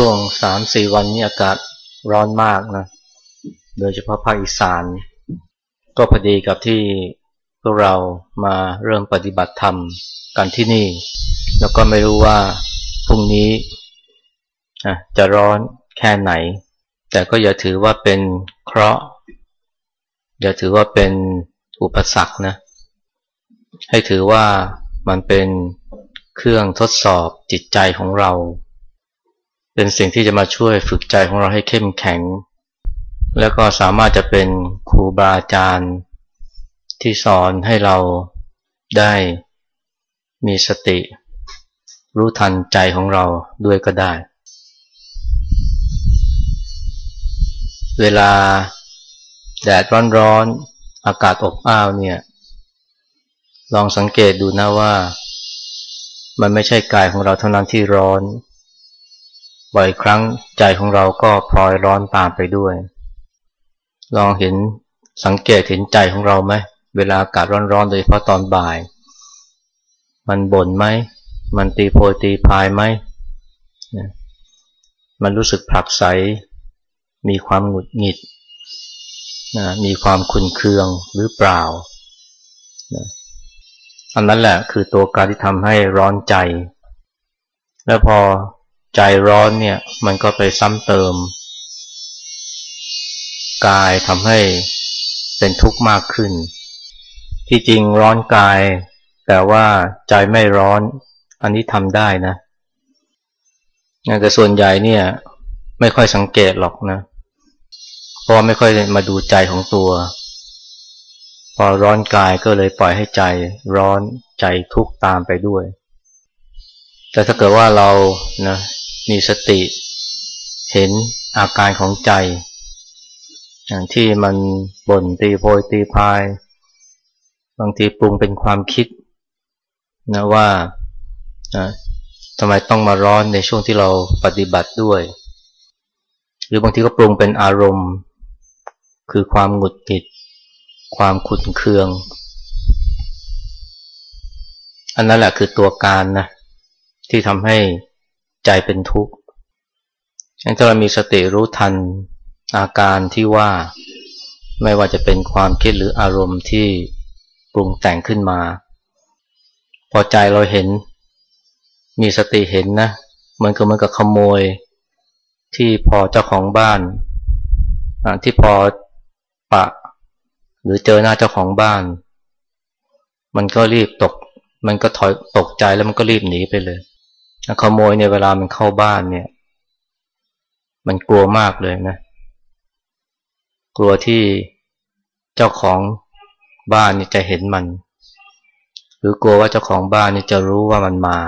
ช่วงสามสี่วันนี้อากาศร้อนมากนะ โดยเฉพาะภาคอีสาน ก็พอดีกับที่พวกเรามาเริ่มปฏิบัติธรรมกันที่นี่ แล้วก็ไม่รู้ว่าพรุ่งนี้จะร้อนแค่ไหน แต่ก็อย่าถือว่าเป็นเคราะห์ อย่าถือว่าเป็นอุปสรรคนะ ให้ถือว่ามันเป็นเครื่องทดสอบจิตใจของเรา เป็นสิ่งที่จะมาช่วยฝึกใจของเราให้เข้มแข็ง แล้วก็สามารถจะเป็นครูบาอาจารย์ที่สอนให้เราได้มีสติ รู้ทันใจของเราด้วยก็ได้ เวลาแดดร้อนๆอากาศอบอ้าวเนี่ยลองสังเกตดูนะว่า มันไม่ใช่กายของเราเท่านั้นที่ร้อน บ่อยครั้งใจของเราก็พลอยร้อนตามไปด้วย ลองเห็นสังเกตเห็นใจของเราไหม เวลาอากาศร้อนๆโดยเฉพาะตอนบ่าย มันบ่นไหม มันตีโพยตีพายไหม มันรู้สึกผลักไส มีความหงุดหงิดนะมีความคุนเคืองหรือเปล่านะอันนั้นแหละคือตัวการที่ทำให้ร้อนใจ แล้วพอ ใจร้อนเนี่ย มันก็ไปซ้ำเติม กายทำให้เป็นทุกข์มากขึ้น ที่จริงร้อนกาย แต่ว่าใจไม่ร้อน อันนี้ทำได้นะแต่ส่วนใหญ่เนี่ย ไม่ค่อยสังเกตหรอกนะ เพราะไม่ค่อยมาดูใจของตัว พอร้อนกายก็เลยปล่อยให้ใจร้อนใจทุกข์ตามไปด้วย แต่ถ้าเกิดว่าเรานะ มีสติ เห็นอาการของใจ อย่างที่มันบ่นตีโพยตีพาย บางทีปรุงเป็นความคิดนะว่าทำไมต้องมาร้อนในช่วงที่เราปฏิบัติด้วย หรือบางทีก็ปรุงเป็นอารมณ์ คือความหงุดหงิด ความขุ่นเคือง อันนั้นแหละคือตัวการนะที่ทำให้ ใจเป็นทุกข์ถ้าเรามีสติรู้ทันอาการที่ว่าไม่ว่าจะเป็นความคิดหรืออารมณ์ที่ปรุงแต่งขึ้นมา พอใจเราเห็น มีสติเห็นนะมันก็เหมือนกับขโมย ที่พอเจ้าของบ้านที่พอปะ หรือเจอหน้าเจ้าของบ้าน มันก็รีบตก มันก็ถอยตกใจแล้วมันก็รีบหนีไปเลย ขโมยเนี่ยเวลามันเข้าบ้านเนี่ย มันกลัวมากเลยนะ กลัวที่เจ้าของบ้านนี่จะเห็นมัน หรือกลัวว่าเจ้าของบ้านนี่จะรู้ว่ามันมา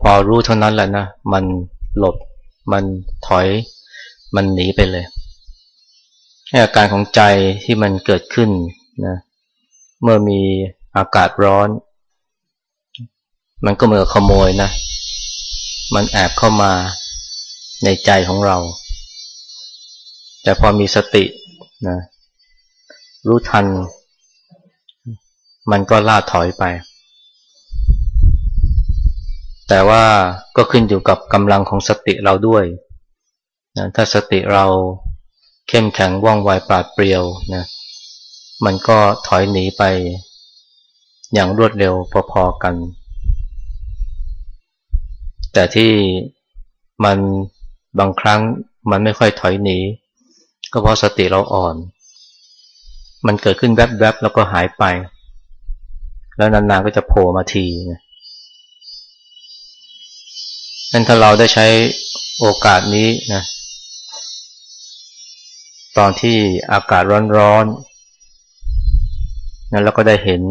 พอรู้เท่านั้นแหละนะ มันหลบ มันถอย มันหนีไปเลยอาการของใจที่มันเกิดขึ้นนะเมื่อมีอากาศร้อน มันก็เหมือนขโมยนะ มันแอบเข้ามาในใจของเรา แต่พอมีสตินะรู้ทัน มันก็ล่าถอยไป แต่ว่าก็ขึ้นอยู่กับกำลังของสติเราด้วยนะถ้าสติเราเข้มแข็งว่องไวปราดเปรียวนะมันก็ถอยหนีไปอย่างรวดเร็วพอๆกัน แต่ที่มันบางครั้งมันไม่ค่อยถอยหนี ก็เพราะสติเราอ่อน มันเกิดขึ้นแวบๆแล้วก็หายไป แล้วนานๆก็จะโผล่มาทีนั้นถ้าเราได้ใช้โอกาสนี้นะตอนที่อากาศร้อนๆนั้นแล้วก็ได้เห็น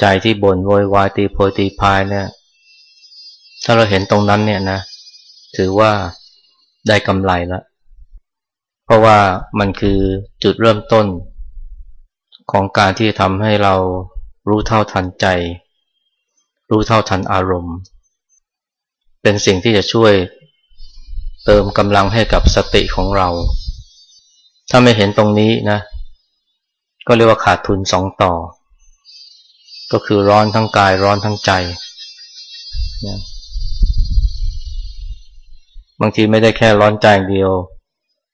ใจที่บ่นโวยวายตีโพยตีพายเนี่ย ถ้าเราเห็นตรงนั้นเนี่ยนะ ถือว่าได้กำไรแล้ว เพราะว่ามันคือจุดเริ่มต้น ของการที่ทำให้เรารู้เท่าทันใจ รู้เท่าทันอารมณ์ เป็นสิ่งที่จะช่วยเติมกำลังให้กับสติของเรา ถ้าไม่เห็นตรงนี้นะ ก็เรียกว่าขาดทุนสองต่อ ก็คือร้อนทั้งกายร้อนทั้งใจนะ บางทีไม่ได้แค่ร้อนใจเดียว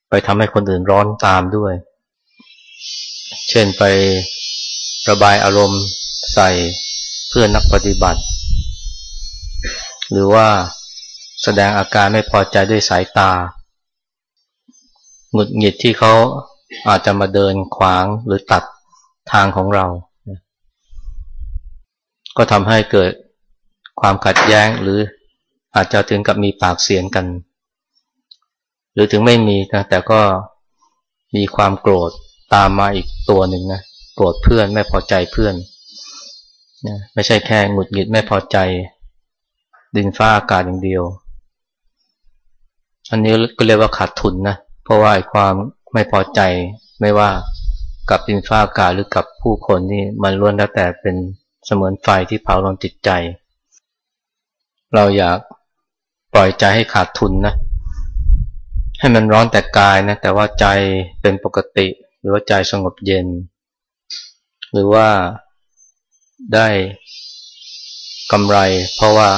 ไปทำให้คนอื่นร้อนตามด้วย เช่นไประบายอารมณ์ใส่เพื่อนนักปฏิบัติ หรือว่าแสดงอาการไม่พอใจด้วยสายตาหงุดหงิดที่เขาอาจจะมาเดินขวางหรือตัดทางของเรา ก็ทำให้เกิดความขัดแย้งหรืออาจจะถึงกับมีปากเสียงกัน หรือถึงไม่มีนะแต่ก็มีความโกรธตามมาอีกตัวหนึ่งนะโกรธเพื่อนไม่พอใจเพื่อนนะไม่ใช่แค่หงุดหงิดไม่พอใจ ดินฟ้าอากาศอย่างเดียว อันนี้ก็เรียกว่าขาดทุนนะเพราะว่าความไม่พอใจไม่ว่ากับดินฟ้าอากาศหรือกับผู้คนนี่มันล้วนแล้วแต่เป็นเสมือนไฟที่เผาลนจิตใจ เราอยากปล่อยใจให้ขาดทุนนะ ให้มันร้อนแต่กายนะแต่ว่าใจเป็นปกติ หรือว่าใจสงบเย็น หรือว่าได้กำไร เพราะว่า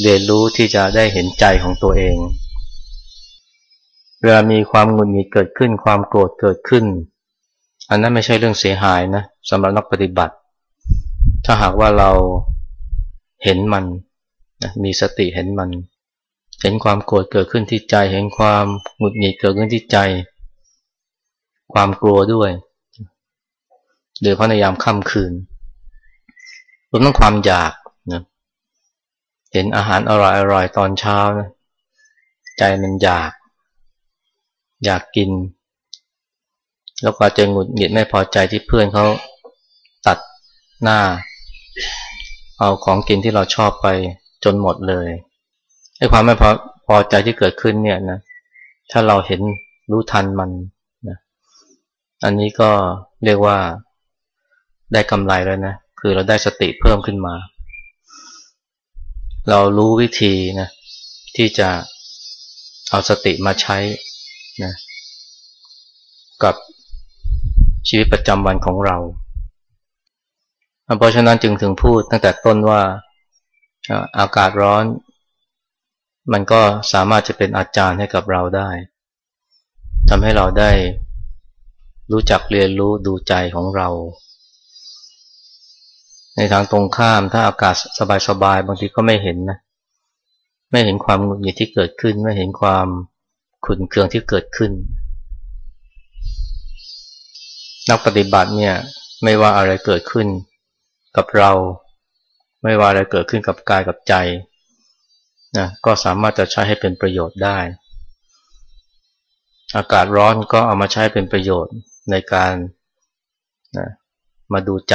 เรียนรู้ที่จะได้เห็นใจของตัวเองเวลามีความหงุดหงิดเกิดขึ้น ความโกรธเกิดขึ้น อันนั้นไม่ใช่เรื่องเสียหายนะสำหรับนักปฏิบัติ ถ้าหากว่าเราเห็นมันมีสติเห็นมัน เห็นความโกรธเกิดขึ้นที่ใจ เห็นความหงุดหงิดเกิดขึ้นที่ใจ ความกลัวด้วยโดยเพราะในยามค่ำคืนรวมทั้งความอยากนะเห็นอาหารอร่อยๆตอนเช้านะใจมันอยาก อยากกิน แล้วก็จะหงุดหงิดไม่พอใจที่เพื่อนเขาตัดหน้า เอาของกินที่เราชอบไปจนหมดเลย ไอ้ความไม่พอพอใจที่เกิดขึ้นเนี่ยนะ ถ้าเราเห็นรู้ทันมันนะอันนี้ก็เรียกว่าได้กำไรแล้วนะ คือเราได้สติเพิ่มขึ้นมา เรารู้วิธีนะที่จะเอาสติมาใช้นะกับชีวิตประจำวันของเรา เพราะฉะนั้นจึงถึงพูดตั้งแต่ต้นว่าอากาศร้อน มันก็สามารถจะเป็นอาจารย์ให้กับเราได้ทำให้เราได้รู้จักเรียนรู้ดูใจของเรา ในทางตรงข้ามถ้าอากาศสบายๆบางทีก็ไม่เห็นนะไม่เห็นความหงุดหงิดที่เกิดขึ้น ไม่เห็นความขุนเคืองที่เกิดขึ้น นักปฏิบัติเนี่ยไม่ว่าอะไรเกิดขึ้นกับเรา ไม่ว่าอะไรเกิดขึ้นกับกายกับใจ นะก็สามารถจะใช้ให้เป็นประโยชน์ได้ อากาศร้อนก็เอามาใช้เป็นประโยชน์ในการนะมาดูใจ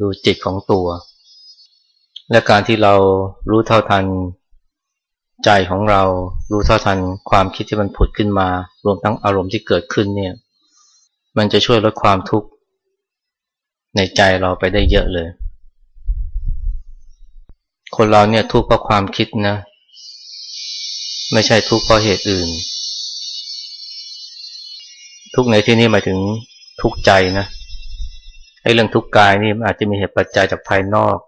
ดูจิตของตัว และการที่เรารู้เท่าทันใจของเรา รู้เท่าทันความคิดที่มันผุดขึ้นมา รวมทั้งอารมณ์ที่เกิดขึ้นเนี่ย มันจะช่วยลดความทุกข์ในใจเราไปได้เยอะเลย คนเราเนี่ยทุกข์เพราะความคิดนะ ไม่ใช่ทุกข์เพราะเหตุอื่น ทุกในที่นี้หมายถึงทุกข์ใจนะไอ้เรื่องทุกข์กายนี่อาจจะมีเหตุปัจจัยจากภายนอก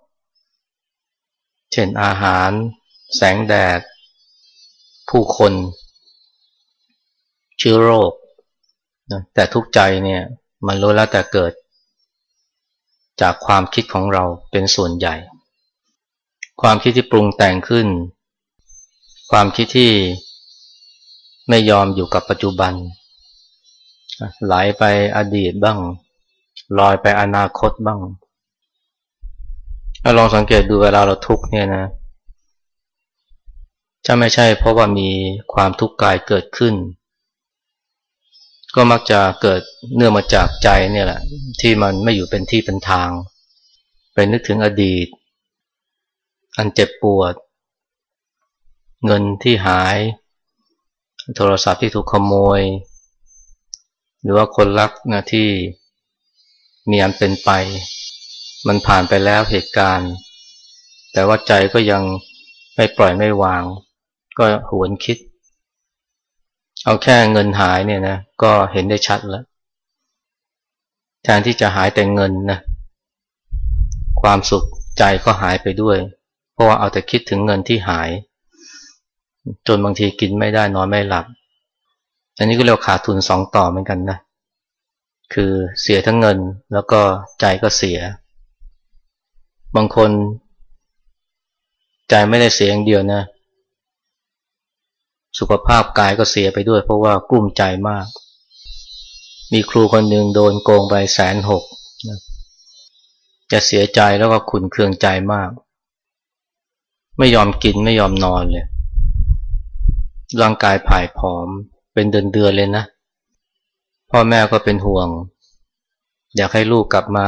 เช่นอาหาร แสงแดด ผู้คนเชื้อโรคนะแต่ทุกข์ใจเนี่ย มันรู้แล้วแต่เกิด จากความคิดของเราเป็นส่วนใหญ่ ความคิดที่ปรุงแต่งขึ้น ความคิดที่ไม่ยอมอยู่กับปัจจุบัน ไหลไปอดีตบ้าง ลอยไปอนาคตบ้างถ้าลองสังเกตดูเวลาเราทุกข์เนี่ยนะจะไม่ใช่เพราะว่ามีความทุกข์กายเกิดขึ้น ก็มักจะเกิดเนื่องมาจากใจเนี่ยแหละ ที่มันไม่อยู่เป็นที่เป็นทาง ไปนึกถึงอดีต อันเจ็บปวด เงินที่หาย โทรศัพท์ที่ถูกขโมย หรือว่าคนรักนะที่มีอันเป็นไป มันผ่านไปแล้วเหตุการณ์ แต่ว่าใจก็ยังไม่ปล่อยไม่วาง ก็หวนคิด เอาแค่เงินหายเนี่ยนะก็เห็นได้ชัดแล้วแทนที่จะหายแต่เงินนะความสุขใจก็หายไปด้วย เพราะว่าเอาแต่คิดถึงเงินที่หาย จนบางทีกินไม่ได้นอนไม่หลับ อันนี้ก็เรียกขาดทุนสองต่อเหมือนกันนะ คือเสียทั้งเงินแล้วก็ใจก็เสีย บางคน ใจไม่ได้เสียอย่างเดียวนะ สุขภาพกายก็เสียไปด้วย เพราะว่ากลุ้มใจมาก มีครูคนหนึ่งโดนโกงไปแสนหกจะเสียใจแล้วก็ขุนเคืองใจมาก ไม่ยอมกินไม่ยอมนอนเลย ร่างกายผายผอมเป็นเดือนเดือนเลยนะ พ่อแม่ก็เป็นห่วง อยากให้ลูกกลับมา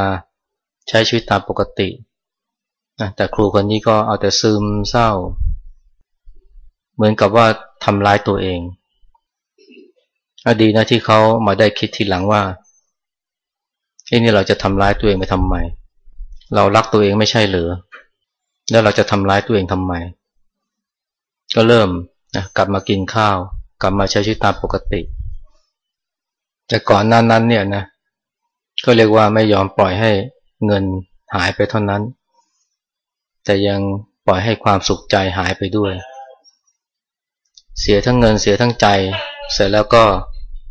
ใช้ชีวิตตามปกติแต่ครูคนนี้ก็เอาแต่ซึมเศร้า เหมือนกับว่าทำร้ายตัวเองอดีนะที่เขามาได้คิดทีหลังว่าไอ้นี่เราจะทำร้ายตัวเองไปทำไม เรารักตัวเองไม่ใช่หรือ แล้วเราจะทำร้ายตัวเองทำไม ก็เริ่มนะกลับมากินข้าว กลับมาใช้ชีวิตตามปกติ แต่ก่อนนั้นนั้นเนี่ยนะก็เรียกว่าไม่ยอมปล่อยให้เงินหายไปเท่านั้น แต่ยังปล่อยให้ความสุขใจหายไปด้วย เสียทั้งเงินเสียทั้งใจ เสร็จแล้วก็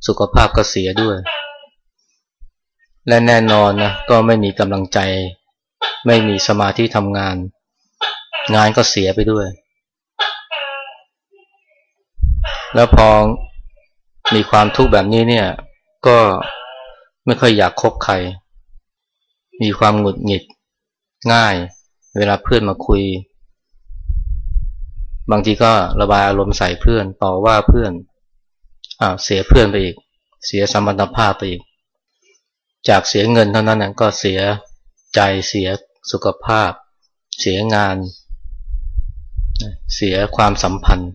สุขภาพก็เสียด้วย และแน่นอนนะก็ไม่มีกำลังใจ ไม่มีสมาธิทำงาน งานก็เสียไปด้วย แล้วพอมีความทุกข์แบบนี้เนี่ย ก็ไม่ค่อยอยากคบใคร มีความหงุดหงิดง่าย เวลาเพื่อนมาคุย บางทีก็ระบายอารมณ์ใส่เพื่อนต่อว่าเพื่อนอ่าเสียเพื่อนไปอีก เสียสมรรถภาพไปอีก จากเสียเงินเท่านั้นก็เสียใจเสียสุขภาพ เสียงาน เสียความสัมพันธ์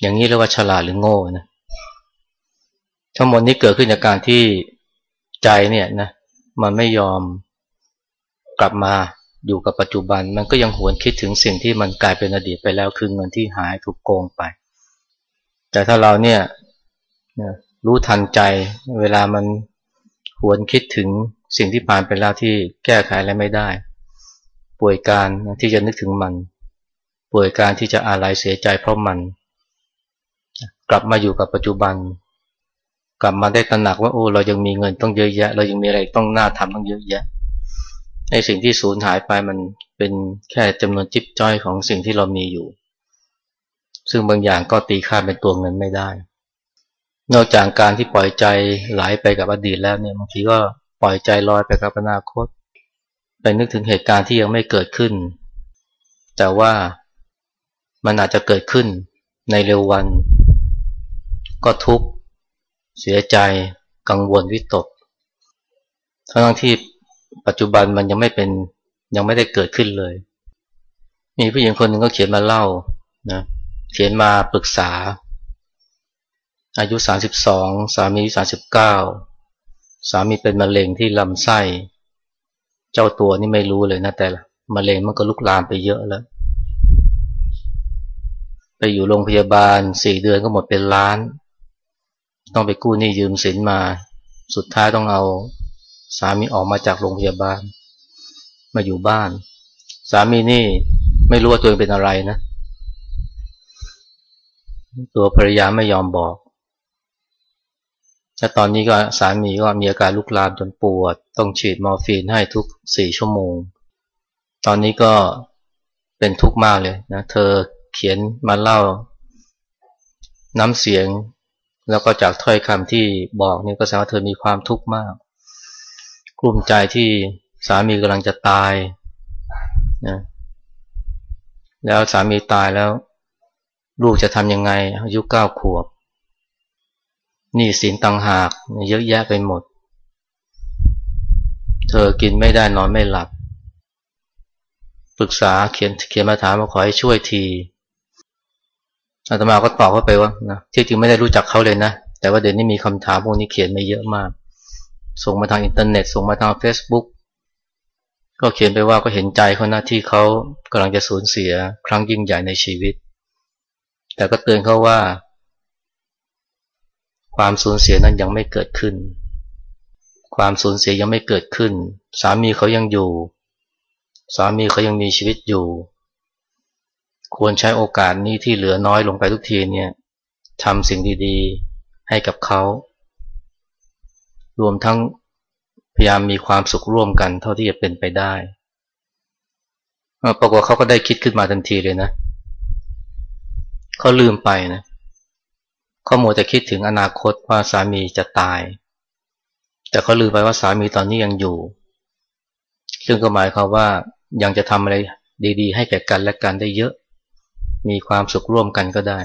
อย่างนี้เรียกว่าฉลาดหรือโง่นะทั้งหมดนี้เกิดขึ้นจากการที่ใจเนี่ยนะมันไม่ยอมกลับมาอยู่กับปัจจุบัน มันก็ยังหวนคิดถึงสิ่งที่มันกลายเป็นอดีตไปแล้วคือเงินที่หายถูกโกงไป แต่ถ้าเราเนี่ยรู้ทันใจเวลามันหวนคิดถึงสิ่งที่ผ่านไปแล้วที่แก้ไขอะไรไม่ได้ ป่วยการที่จะนึกถึงมัน ป่วยการที่จะอาลัยเสียใจเพราะมัน กลับมาอยู่กับปัจจุบัน กลับมาได้ตระหนักว่าโอ้เรายังมีเงินต้องเยอะแยะ เรายังมีอะไรต้องหน่าทำต้องเยอะแยะไอ้สิ่งที่สูญหายไปมันเป็นแค่จำนวนจิ๊บจ้อยของสิ่งที่เรามีอยู่ ซึ่งบางอย่างก็ตีค่าเป็นตัวเงินไม่ได้ นอกจากการที่ปล่อยใจไหลไปกับอดีตแล้วเนี่ยบางทีก็ปล่อยใจลอยไปกับอนาคต ไปนึกถึงเหตุการณ์ที่ยังไม่เกิดขึ้น แต่ว่า มันอาจจะเกิดขึ้นในเร็ววัน ก็ทุกข์เสียใจกังวลวิตก ทั้งที่ปัจจุบันมันยังไม่เป็นยังไม่ได้เกิดขึ้นเลย มีผู้หญิงคนหนึ่งก็เขียนมาเล่านะเขียนมาปรึกษา อายุ 32 สามี39 สามีเป็นมะเร็งที่ลำไส้ เจ้าตัวนี่ไม่รู้เลยนะแต่มะเร็งมันก็ลุกลามไปเยอะแล้ว ไปอยู่โรงพยาบาลสี่เดือนก็หมดเป็นล้าน ต้องไปกู้หนี้ยืมสินมา สุดท้ายต้องเอาสามีออกมาจากโรงพยาบาล มาอยู่บ้าน สามีนี่ไม่รู้ว่าตัวเองเป็นอะไรนะ ตัวภรรยาไม่ยอมบอกและตอนนี้ก็สามีก็มีอาการลุกลามจนปวด ต้องฉีดมอร์ฟีนให้ทุกสี่ชั่วโมง ตอนนี้ก็เป็นทุกข์มากเลยนะ เธอ เขียนมาเล่า น้ำเสียง แล้วก็จากถ้อยคำที่บอกนี่ก็แสดงว่าเธอมีความทุกข์มากกลุ้มใจที่สามีกำลังจะตายนะแล้วสามีตายแล้ว ลูกจะทำยังไงอายุเก้าขวบนี่สินตังหากเยอะแยะไปหมด เธอกินไม่ได้นอนไม่หลับปรึกษาเขียนเขียนมาถามมาขอให้ช่วยที อาตมาก็ตอบเข้าไปว่านะที่จริงไม่ได้รู้จักเขาเลยนะ แต่ว่าเดี๋ยวนี้มีคำถามพวกนี้เขียนมาเยอะมาก ส่งมาทางอินเทอร์เน็ต ส่งมาทาง Facebook ก็เขียนไปว่าก็เห็นใจเขาหน้าที่เขากำลังจะสูญเสียครั้งยิ่งใหญ่ในชีวิต แต่ก็เตือนเขาว่า ความสูญเสียนั้นยังไม่เกิดขึ้น ความสูญเสียยังไม่เกิดขึ้น สามีเขายังอยู่ สามีเขายังมีชีวิตอยู่ ควรใช้โอกาสนี้ที่เหลือน้อยลงไปทุกทีเนี่ยทำสิ่งดีๆให้กับเขา รวมทั้งพยายามมีความสุขร่วมกันเท่าที่จะเป็นไปได้ปรากฏเขาก็ได้คิดขึ้นมาทันทีเลยนะเขาลืมไปนะเขาโมจะคิดถึงอนาคตว่าสามีจะตาย แต่เขาลืมไปว่าสามีตอนนี้ยังอยู่ ซึ่งก็หมายความว่ายังจะทำอะไรดี ๆ ให้แก่กันและกันได้เยอะ มีความสุขร่วมกันก็ได้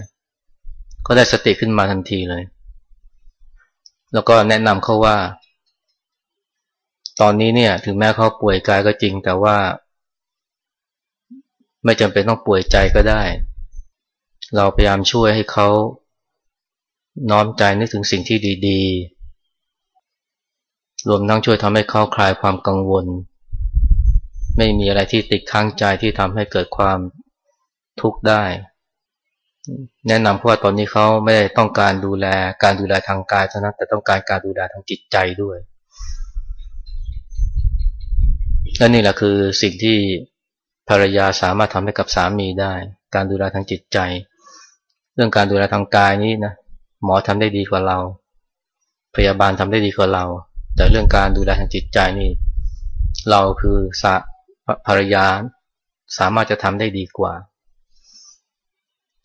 ก็ได้สติขึ้นมาทันทีเลย แล้วก็แนะนำเขาว่า ตอนนี้เนี่ยถึงแม้เขาป่วยกายก็จริง แต่ว่า ไม่จำเป็นต้องป่วยใจก็ได้ เราพยายามช่วยให้เขาน้อมใจนึกถึงสิ่งที่ดีๆ รวมทั้งช่วยทำให้เขาคลายความกังวล ไม่มีอะไรที่ติดค้างใจที่ทำให้เกิดความ ทุกข์ได้ แนะนำเพราะว่าตอนนี้เขาไม่ได้ต้องการดูแลการดูแลทางกายเท่านั้นแต่ต้องการการดูแลทางจิตใจด้วยและนี่แหละคือสิ่งที่ภรรยาสามารถทำให้กับสามีได้ การดูแลทางจิตใจ เรื่องการดูแลทางกายนี้นะหมอทำได้ดีกว่าเรา พยาบาลทำได้ดีกว่าเรา แต่เรื่องการดูแลทางจิตใจนี่เราคือสภรรยาสามารถจะทำได้ดีกว่า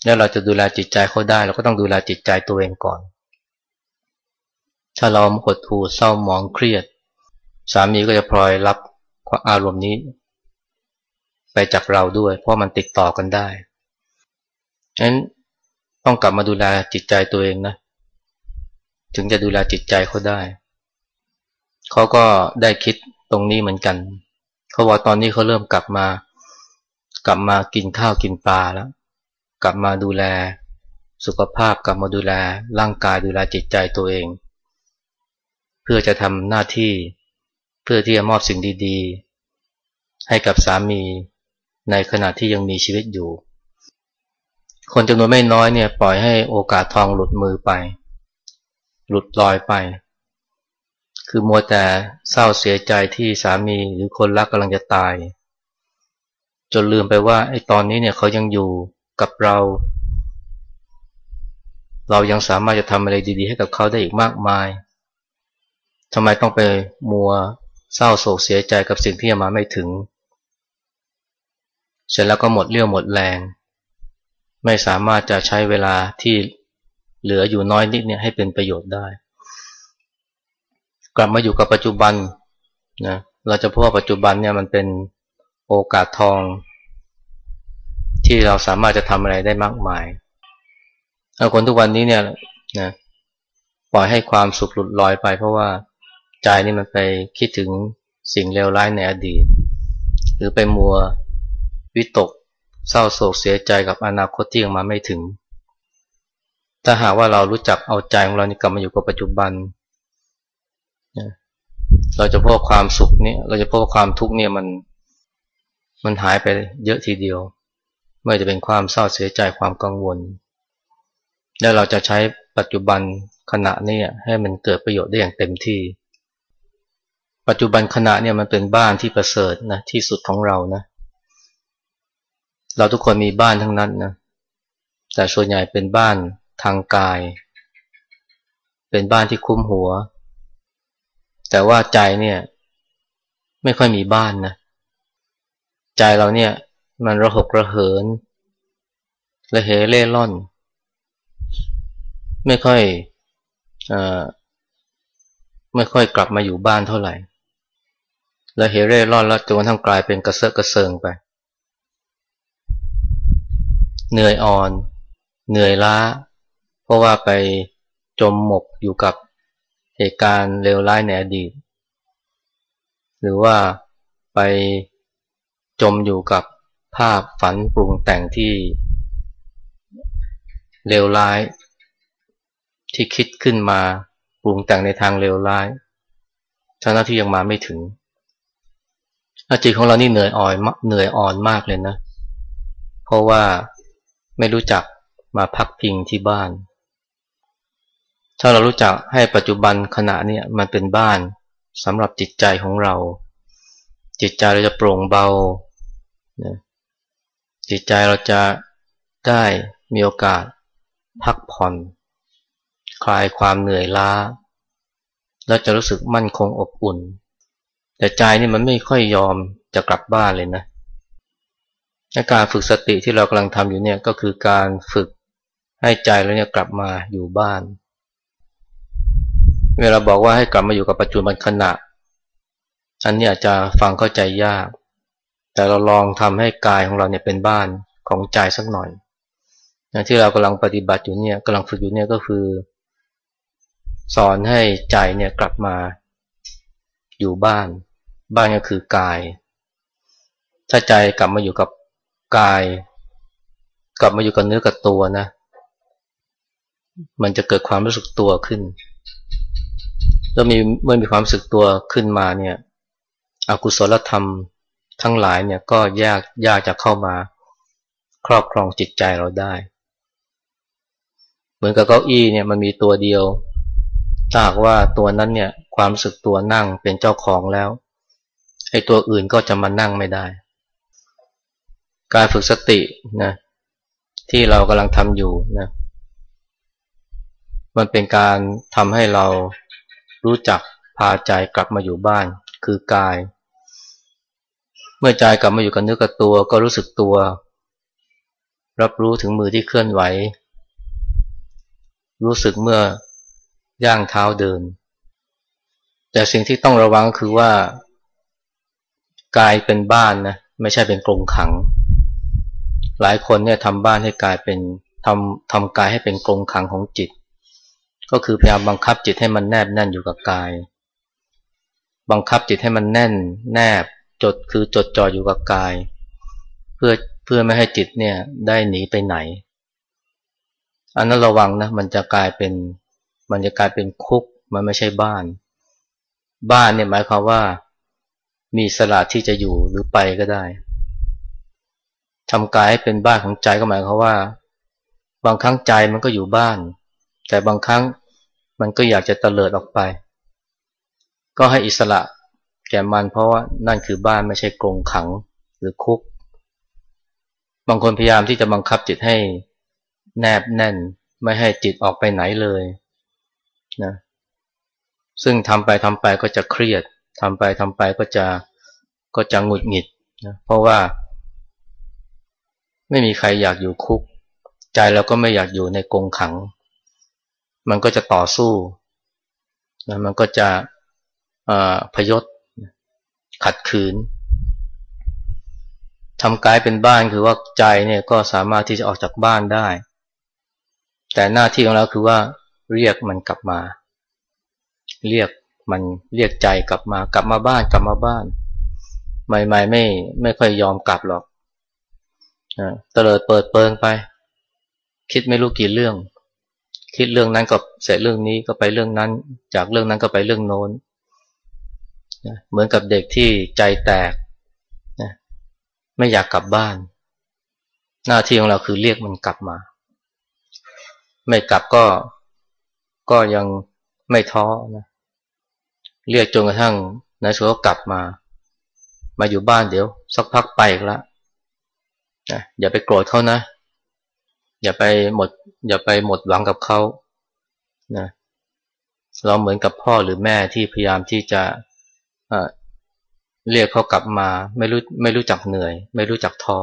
แล้วเราจะดูแลจิตใจเขาได้ เราก็ต้องดูแลจิตใจตัวเองก่อน ถ้าเราหดหู่เศร้าหมองเครียด สามีก็จะพลอยรับอารมณ์นี้ ไปจากเราด้วย เพราะมันติดต่อกันได้ฉะนั้นต้องกลับมาดูแลจิตใจตัวเองนะ ถึงจะดูแลจิตใจเขาได้ เขาก็ได้คิดตรงนี้เหมือนกัน เขาว่าตอนนี้เขาเริ่มกลับมา กลับมากินข้าวกินปลาแล้ว กลับมาดูแล สุขภาพกลับมาดูแล ร่างกายดูแลจิตใจตัวเอง เพื่อจะทำหน้าที่เพื่อที่จะมอบสิ่งดีๆ ให้กับสามีในขณะที่ยังมีชีวิตอยู่ คนจำนวนไม่น้อยเนี่ยปล่อยให้โอกาสทองหลุดมือไป หลุดลอยไป คือมัวแต่เศร้าเสียใจที่สามีหรือคนรักกำลังจะตาย จนลืมไปว่าไอ้ตอนนี้เนี่ยเขายังอยู่ กับเรา เรายังสามารถจะทำอะไรดีๆ ให้กับเขาได้อีกมากมายทำไมต้องไปมัวเศร้าโศกเสียใจกับสิ่งที่ยังมาไม่ถึง เสร็จแล้วก็หมดเรี่ยวหมดแรง ไม่สามารถจะใช้เวลาที่เหลืออยู่น้อยนิดเนี่ยให้เป็นประโยชน์ได้ กลับมาอยู่กับปัจจุบันนะเราจะพบว่าปัจจุบันเนี่ยมันเป็นโอกาสทอง ที่เราสามารถจะทำอะไรได้มากมายเอาคนทุกวันนี้เนี่ยนะปล่อยให้ความสุขหลุดลอยไป เพราะว่าใจนี่มันไปคิดถึงสิ่งเลวร้ายในอดีต หรือไปมัววิตกเศร้าโศกเสียใจกับอนาคตที่ยังมาไม่ถึง ถ้าหากว่าเรารู้จักเอาใจของเรานี่กลับมาอยู่กับปัจจุบัน เราจะพบความสุขเนี่ยเราจะพบความทุกข์เนี่ยมันมันหายไปเยอะทีเดียว ไม่จะเป็นความเศร้าเสียใจความกังวล แล้วเราจะใช้ปัจจุบันขณะนี้ให้มันเกิดประโยชน์ได้อย่างเต็มที่ ปัจจุบันขณะเนี่ยมันเป็นบ้านที่ประเสริฐนะที่สุดของเรานะ เราทุกคนมีบ้านทั้งนั้นนะ แต่ส่วนใหญ่เป็นบ้านทางกาย เป็นบ้านที่คุ้มหัว แต่ว่าใจเนี่ยไม่ค่อยมีบ้านนะ ใจเราเนี่ย มันระหกระเหินระเหเล่ร่อน ไม่ค่อยอไม่ค่อยกลับมาอยู่บ้านเท่าไหร่ระเหเร่ร่อนแล้วจนกระทั่งกลายเป็นกระเซาะกระเซิงไป เหนื่อยอ่อน เหนื่อยล้า เพราะว่าไปจมหมกอยู่กับเหตุการณ์เลวร้ายในอดีต หรือว่าไปจมอยู่กับ ภาพฝันปรุงแต่งที่เลวร้าย ที่คิดขึ้นมาปรุงแต่งในทางเลวร้ายทั้งที่ยังมาไม่ถึงจิตของเรานี่เหนื่อยอ่อนเหนื่อยอ่อนมากเลยนะ เพราะว่าไม่รู้จักมาพักพิงที่บ้าน ถ้าเรารู้จักให้ปัจจุบันขณะนี้มันเป็นบ้านสำหรับจิตใจของเรา จิตใจเราจะโปร่งเบา จิตใจเราจะได้มีโอกาสพักผ่อน คลายความเหนื่อยล้า แล้วจะรู้สึกมั่นคงอบอุ่น แต่ใจนี่มันไม่ค่อยยอมจะกลับบ้านเลยนะการฝึกสติที่เรากำลังทำอยู่เนี่ยก็คือการฝึกให้ใจเราเนี่ยกลับมาอยู่บ้าน เวลาบอกว่าให้กลับมาอยู่กับปัจจุบันขณะ อันนี้อาจจะฟังเข้าใจยาก แต่เราลองทำให้กายของเราเนี่ยเป็นบ้านของใจสักหน่อยที่เรากำลังปฏิบัติอยู่เนี่ยกำลังฝึกอยู่เนี่ยก็คือ สอนให้ใจเนี่ยกลับมาอยู่บ้าน บ้านก็คือกาย ถ้าใจกลับมาอยู่กับกาย กลับมาอยู่กับเนื้อกับตัวนะ มันจะเกิดความรู้สึกตัวขึ้นแล้วมีเมื่อมีความรู้สึกตัวขึ้นมาเนี่ย อกุศลธรรม ทั้งหลายเนี่ยก็ยากยากจะเข้ามาครอบครองจิตใจเราได้ เหมือนกับเก้าอี้เนี่ยมันมีตัวเดียวถ้าหากว่าตัวนั้นเนี่ยความรู้สึกตัวนั่งเป็นเจ้าของแล้วไอ้ตัวอื่นก็จะมานั่งไม่ได้ การฝึกสตินะที่เรากำลังทำอยู่นะมันเป็นการทำให้เรารู้จักพาใจกลับมาอยู่บ้าน คือกาย เมื่อใจกลับมาอยู่กับเนื้อกับตัวก็รู้สึกตัว รับรู้ถึงมือที่เคลื่อนไหว รู้สึกเมื่อย่างเท้าเดิน แต่สิ่งที่ต้องระวังคือว่ากายเป็นบ้านนะไม่ใช่เป็นกรงขัง หลายคนเนี่ยทำบ้านให้กายเป็นทำทำกายให้เป็นกรงขังของจิต ก็คือพยายามบังคับจิตให้มันแนบแน่นอยู่กับกาย บังคับจิตให้มันแน่นแนบ จดคือจดจ่ออยู่กับกาย เพื่อเพื่อไม่ให้จิตเนี่ยได้หนีไปไหน อันนั้นระวังนะมันจะกลายเป็นมันจะกลายเป็นคุกมันไม่ใช่บ้าน บ้านเนี่ยหมายความว่ามีสละที่จะอยู่หรือไปก็ได้ทำกายให้เป็นบ้านของใจก็หมายความว่า บางครั้งใจมันก็อยู่บ้าน แต่บางครั้งมันก็อยากจะเตลิดออกไป ก็ให้อิสระ แก่มันเพราะว่านั่นคือบ้านไม่ใช่กรงขังหรือคุก บางคนพยายามที่จะบังคับจิตให้แนบแน่น ไม่ให้จิตออกไปไหนเลยนะซึ่งทำไปทำไปก็จะเครียดทำไปทำไปก็จะก็จะหงุดหงิดนะเพราะว่า ไม่มีใครอยากอยู่คุก ใจเราก็ไม่อยากอยู่ในกรงขัง มันก็จะต่อสู้นะมันก็จะพยศ ขัดขืนทำกายเป็นบ้านคือว่าใจเนี่ยก็สามารถที่จะออกจากบ้านได้ แต่หน้าที่ของเราคือว่า เรียกมันกลับมา เรียกมันเรียกใจกลับมากลับมาบ้านกลับมาบ้าน ใหม่ๆไม่ไม่ค่อยยอมกลับหรอกเตลิดเปิดเปิงไป คิดไม่รู้กี่เรื่อง คิดเรื่องนั้นก็เสร็จเรื่องนี้ก็ไปเรื่องนั้น จากเรื่องนั้นก็ไปเรื่องโน้น เหมือนกับเด็กที่ใจแตกไม่อยากกลับบ้าน หน้าที่ของเราคือเรียกมันกลับมา ไม่กลับก็ก็ยังไม่ท้อนะเรียกจนกระทั่งนายสุก็กลับมา มาอยู่บ้านเดี๋ยว สักพักไปอีกแล้วนะอย่าไปโกรธเขานะ อย่าไปหมด อย่าไปหมดหวังกับเขานะเราเหมือนกับพ่อหรือแม่ที่พยายามที่จะ เรียกเขากลับมาไม่รู้ไม่รู้จักเหนื่อย ไม่รู้จักท้อ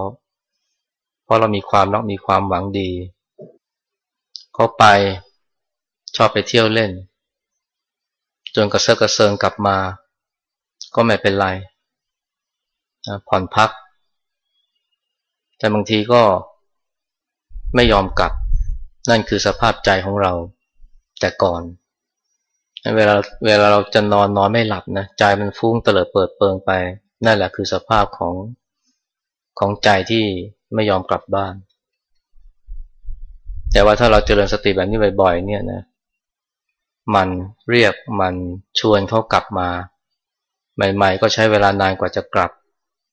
เพราะเรามีความรักมีความหวังดีเขาไปชอบไปเที่ยวเล่น จนกระเซาะกระเซิงกลับมา ก็ไม่เป็นไรผ่อนพัก แต่บางทีก็ไม่ยอมกลับ นั่นคือสภาพใจของเราแต่ก่อน เวลาเวลาเราจะนอนนอนไม่หลับนะใจมันฟุ้งเตลิดเปิดเปิงไป นั่นแหละคือสภาพของของใจที่ไม่ยอมกลับบ้าน แต่ว่าถ้าเราเจริญสติแบบนี้บ่อยๆเนี่ยนะมันเรียกมันชวนเขากลับมา ใหม่ ๆ ก็ใช้เวลานานกว่าจะกลับ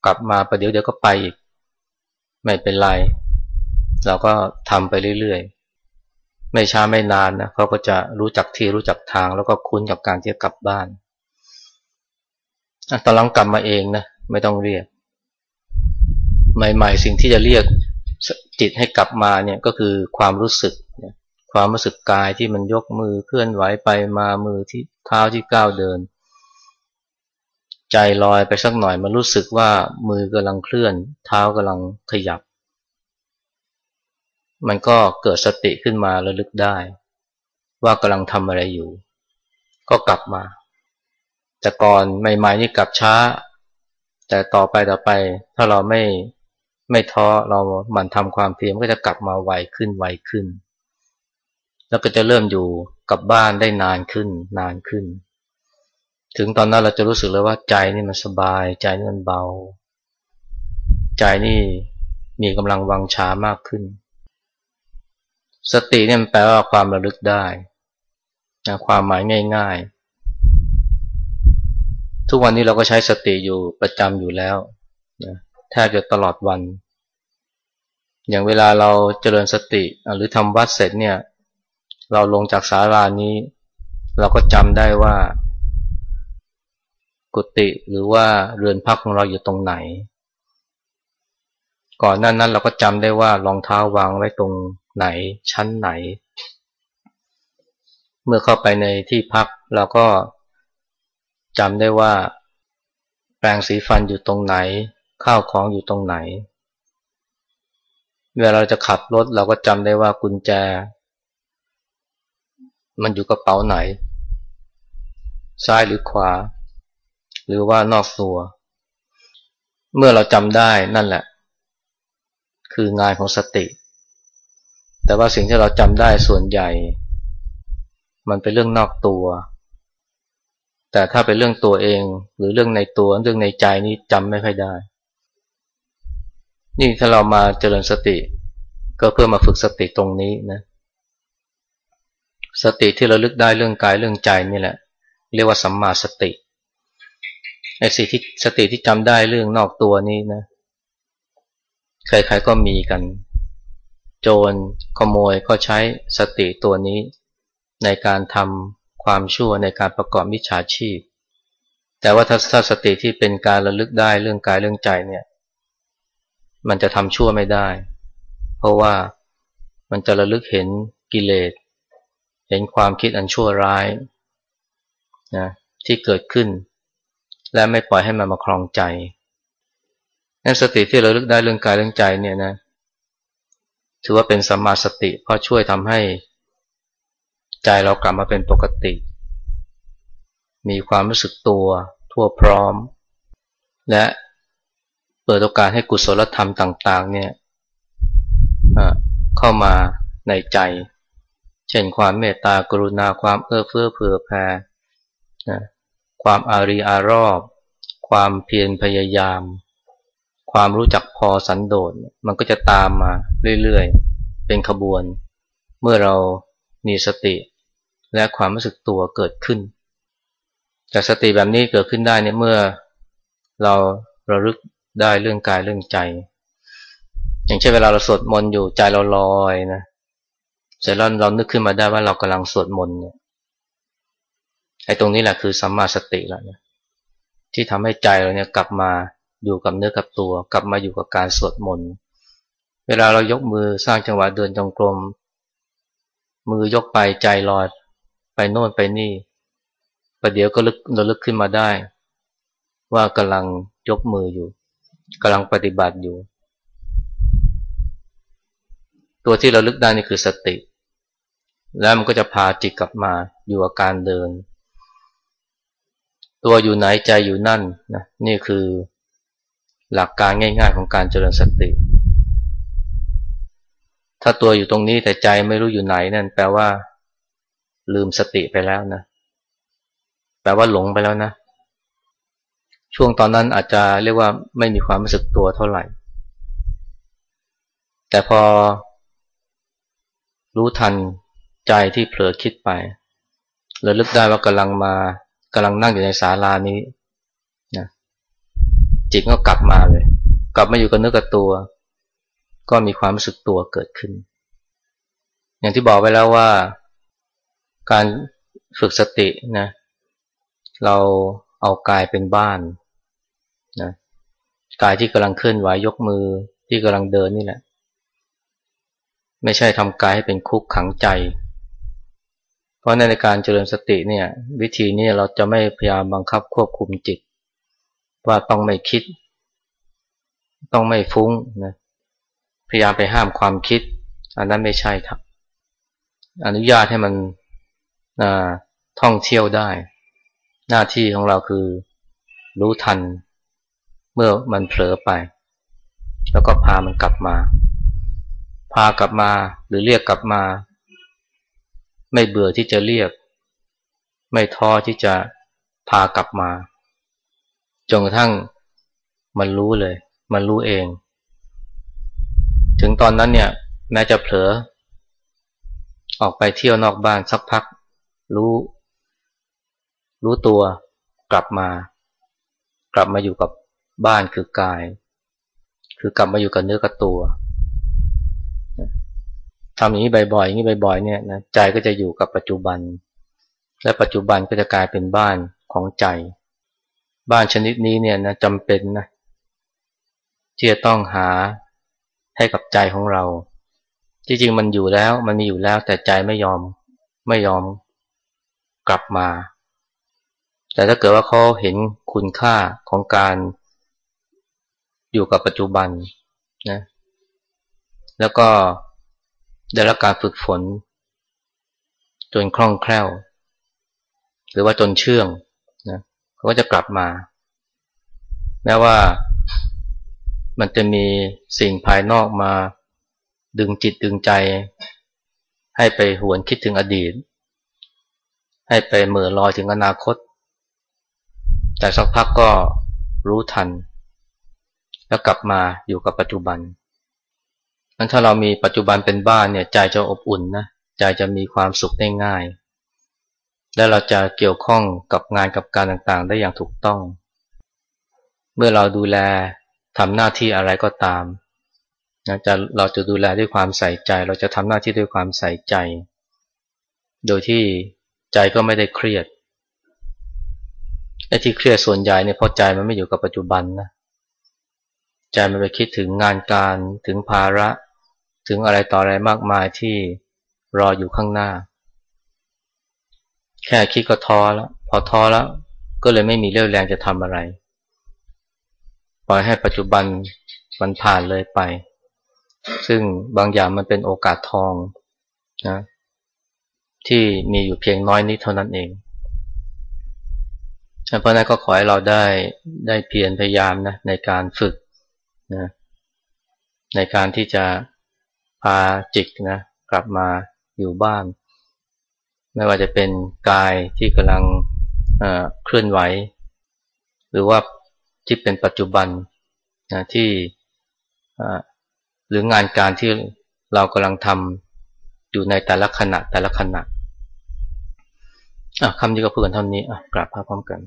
กลับมาประเดี๋ยวเดี๋ยวก็ไปอีก ไม่เป็นไร เราก็ทำไปเรื่อยๆ ไม่ช้าไม่นานนะเขาก็จะรู้จักที่รู้จักทาง แล้วก็คุ้นกับการที่จะกลับบ้านตอนหลังกลับมาเองนะไม่ต้องเรียก ใหม่ๆ สิ่งที่จะเรียกจิตให้กลับมาเนี่ยก็คือความรู้สึก ความรู้สึกกายที่มันยกมือเคลื่อนไหวไปมามือที่เท้าที่ก้าวเดิน ใจลอยไปสักหน่อยมันรู้สึกว่ามือกำลังเคลื่อน เท้ากำลังขยับ มันก็เกิดสติขึ้นมาระลึกได้ ว่ากำลังทำอะไรอยู่ ก็กลับมา แต่ก่อนใหม่ๆนี่กลับช้า แต่ต่อไปต่อไปถ้าเราไม่ไม่ท้อเราหมั่นทำความเพียรก็จะกลับมาไวขึ้นไวขึ้น แล้วก็จะเริ่มอยู่กับบ้านได้นานขึ้นนานขึ้น ถึงตอนนั้นเราจะรู้สึกเลยว่าใจนี่มันสบาย ใจนี่มันเบา ใจนี่มีกำลังวังช้ามากขึ้น สติเนี่ยมันแปลว่าความระลึกได้นะความหมายง่าย ๆ ทุกวันนี้เราก็ใช้สติอยู่ประจำอยู่แล้วนะแทบจะตลอดวัน อย่างเวลาเราเจริญสติหรือทำวัดเสร็จเนี่ย เราลงจากศาลานี้ เราก็จำได้ว่า กุฏิหรือว่าเรือนพักของเราอยู่ตรงไหน ก่อนหน้านั้นเราก็จำได้ว่ารองเท้าวางไว้ตรง ไหนชั้นไหน เมื่อเข้าไปในที่พักเราก็จำได้ว่าแปรงสีฟันอยู่ตรงไหน ข้าวของอยู่ตรงไหน เวลาเราจะขับรถเราก็จำได้ว่ากุญแจ มันอยู่กระเป๋าไหน ซ้ายหรือขวา หรือว่านอกตัว เมื่อเราจำได้นั่นแหละ คืองานของสติ แต่ว่าสิ่งที่เราจำได้ส่วนใหญ่ มันเป็นเรื่องนอกตัว แต่ถ้าเป็นเรื่องตัวเองหรือเรื่องในตัวเรื่องในใจนี้จำไม่ค่อยได้ นี่ถ้าเรามาเจริญสติ ก็เพื่อมาฝึกสติตรงนี้นะ สติที่เราลึกได้เรื่องกายเรื่องใจนี่แหละ เรียกว่าสัมมาสติไอ้สิที่สติที่จำได้เรื่องนอกตัวนี้นะ ใครๆก็มีกัน โจรขโมยก็ใช้สติตัวนี้ ในการทำความชั่วในการประกอบมิจฉาชีพ แต่ว่าถ้าสติที่เป็นการระลึกได้เรื่องกายเรื่องใจเนี่ย มันจะทำชั่วไม่ได้ เพราะว่ามันจะระลึกเห็นกิเลส เห็นความคิดอันชั่วร้ายนะที่เกิดขึ้น และไม่ปล่อยให้มันมาคลองใจนั่นสติที่เราลึกได้เรื่องกายเรื่องใจเนี่ยนะ ถือว่าเป็นสัมมาสติเพราะช่วยทำให้ใจเรากลับมาเป็นปกติ มีความรู้สึกตัวทั่วพร้อม และเปิดโอกาสให้กุศลธรรมต่างๆเนี่ยเข้ามาในใจ เช่นความเมตตากรุณาความเอื้อเฟื้อเผื่อแผ่ความอารีอารอบ ความเพียรพยายาม ความรู้จักพอสันโดษมันก็จะตามมาเรื่อยๆ เป็นขบวน เมื่อเรามีสติ และความรู้สึกตัวเกิดขึ้น จากสติแบบนี้เกิดขึ้นได้เนี่ยเมื่อเราระลึกได้เรื่องกายเรื่องใจ อย่างเช่นเวลาเราสวดมนต์อยู่ใจเราลอยนะเสร็จแล้วเรานึกขึ้นมาได้ว่าเรากำลังสวดมนต์เนี่ยไอ้ตรงนี้แหละคือสัมมาสติแล้วนะที่ทำให้ใจเราเนี่ยกลับมา อยู่กับเนื้อกับตัว กลับมาอยู่กับการสวดมนต์เวลาเรายกมือสร้างจังหวะเดินจงกรมมือยกไปใจลอยไปโน่นไปนี่ประเดี๋ยวก็ลึกราลึกขึ้นมาได้ ว่ากำลังยกมืออยู่กำลังปฏิบัติอยู่ ตัวที่เราลึกได้นี่คือสติ แล้วมันก็จะพาจิตกลับมาอยู่กับการเดิน ตัวอยู่ไหนใจอยู่นั่นนะนี่คือ หลักการง่ายๆของการเจริญสติ ถ้าตัวอยู่ตรงนี้แต่ใจไม่รู้อยู่ไหนนั่นแปลว่า ลืมสติไปแล้วนะ แปลว่าหลงไปแล้วนะ ช่วงตอนนั้นอาจจะเรียกว่าไม่มีความรู้สึกตัวเท่าไหร่ แต่พอ รู้ทันใจที่เผลอคิดไปเลยลึกได้ว่ากำลังมากำลังนั่งอยู่ในศาลานี้ จิตก็กลับมาเลย กลับมาอยู่กับเนื้อกับตัว ก็มีความรู้สึกตัวเกิดขึ้น อย่างที่บอกไว้แล้วว่า การฝึกสตินะ เราเอากายเป็นบ้านนะกายที่กำลังเคลื่อนไหวยกมือที่กำลังเดินนี่แหละ ไม่ใช่ทำกายให้เป็นคุกขังใจ เพราะในการเจริญสติเนี่ย วิธีนี้เราจะไม่พยายามบังคับควบคุมจิต ว่าต้องไม่คิด ต้องไม่ฟุ้งนะพยายามไปห้ามความคิด อันนั้นไม่ใช่ครับ อนุญาตให้มันท่องเที่ยวได้ หน้าที่ของเราคือรู้ทัน เมื่อมันเผลอไป แล้วก็พามันกลับมา พากลับมาหรือเรียกกลับมา ไม่เบื่อที่จะเรียก ไม่ท้อที่จะพากลับมา จนกระทั่งมันรู้เลย มันรู้เอง ถึงตอนนั้นเนี่ย แม้จะเผลอ ออกไปเที่ยวนอกบ้านสักพัก รู้ รู้ตัวกลับมา กลับมาอยู่กับบ้านคือกาย คือกลับมาอยู่กับเนื้อกับตัวทำอย่างนี้บ่อยๆอย่างนี้บ่อยๆเนี่ยนะใจก็จะอยู่กับปัจจุบัน และปัจจุบันก็จะกลายเป็นบ้านของใจ บ้านชนิดนี้เนี่ยนะจำเป็นนะที่จะต้องหาให้กับใจของเราจริงๆมันอยู่แล้วมันมีอยู่แล้วแต่ใจไม่ยอมไม่ยอมกลับมา แต่ถ้าเกิดว่าเขาเห็นคุณค่าของการอยู่กับปัจจุบันนะแล้วก็ได้รับการฝึกฝน จนคล่องแคล่ว หรือว่าจนเชื่อง เขาก็จะกลับมา แม้ว่ามันจะมีสิ่งภายนอกมา ดึงจิตดึงใจ ให้ไปหวนคิดถึงอดีต ให้ไปเหม่อลอยถึงอนาคต แต่สักพักก็รู้ทัน แล้วกลับมาอยู่กับปัจจุบันนั้นถ้าเรามีปัจจุบันเป็นบ้านเนี่ยใจจะอบอุ่นนะใจจะมีความสุขได้ง่าย และเราจะเกี่ยวข้องกับงานกับการต่างๆ ได้อย่างถูกต้อง เมื่อเราดูแลทำหน้าที่อะไรก็ตามนะจะเราจะดูแลด้วยความใส่ใจ เราจะทำหน้าที่ด้วยความใส่ใจ โดยที่ใจก็ไม่ได้เครียดไอ้ที่เครียดส่วนใหญ่เนี่ยเพราะใจมันไม่อยู่กับปัจจุบันนะใจมันไปคิดถึงงานการถึงภาระ ถึงอะไรต่ออะไรมากมายที่รออยู่ข้างหน้า แค่คิดก็ท้อแล้ว พอท้อแล้ว ก็เลยไม่มีเรี่ยวแรงจะทำอะไร ปล่อยให้ปัจจุบันมันผ่านเลยไป ซึ่งบางอย่างมันเป็นโอกาสทองนะที่มีอยู่เพียงน้อยนิดเท่านั้นเอง เพราะนั้นก็ขอให้เราได้ได้เพียรพยายามนะในการฝึกนะในการที่จะพาจิตนะกลับมาอยู่บ้าน ไม่ว่าจะเป็นกายที่กำลังเคลื่อนไหว หรือว่าที่เป็นปัจจุบันนะที่หรืองานการที่เรากำลังทำอยู่ในแต่ละขณะแต่ละขณะคำนี้ก็เพื่อนเท่านี้กราบพระพร้อมกัน